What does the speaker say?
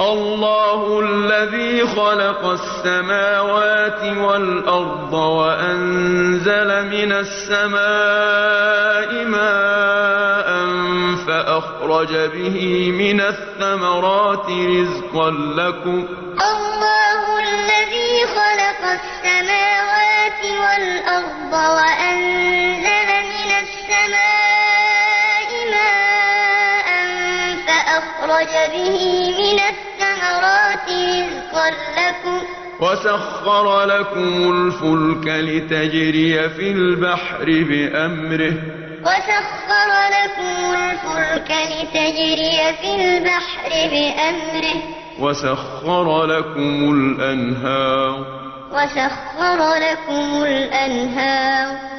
الله الذي خلق السماوات والأرض وأنزل من السماء ماء فأخرج به من الثمرات رزقا لكم الله الذي خلق السماوات والأرض وأنزل من السماء ماء فأخرج به من الثمرات رزقا لكم وسخر لكم الفلك لتجري في البحر بأمره. وسخر لكم الفلك لتجري في البحر بأمره. وسخر لكم الأنهار. وسخر لكم الأنهار.